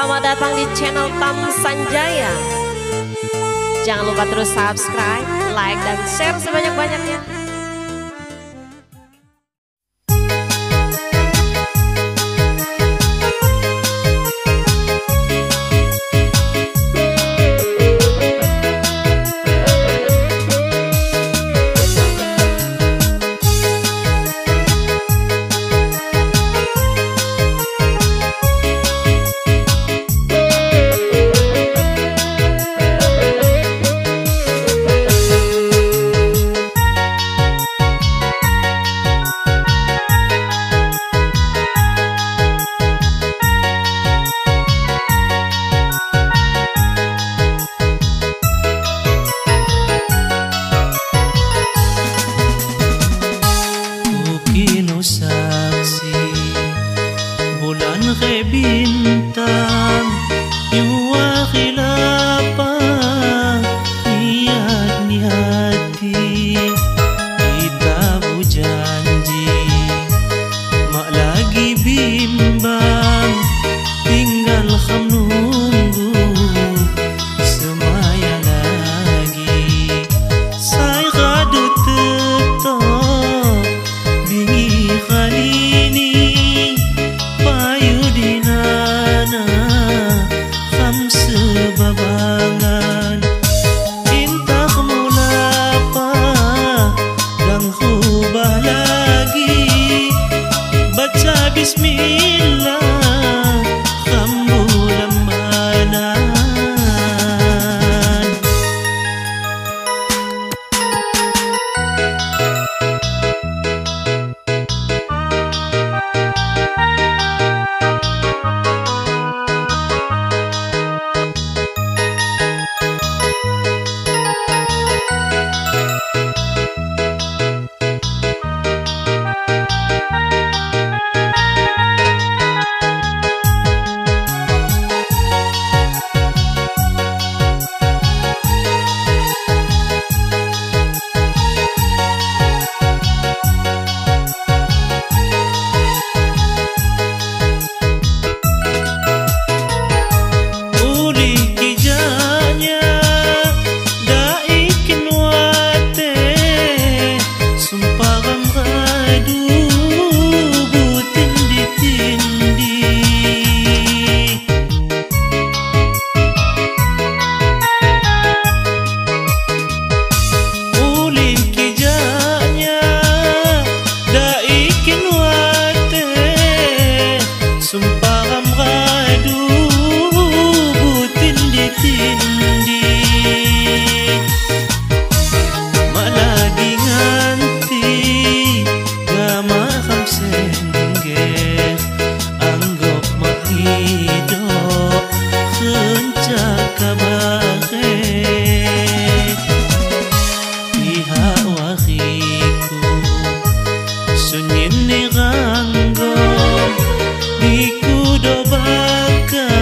Selamat datang di channel Tam Sanjaya. Jangan lupa terus subscribe, like, dan share sebanyak-banyaknya. Sunyin ni ganggo di kudo bakal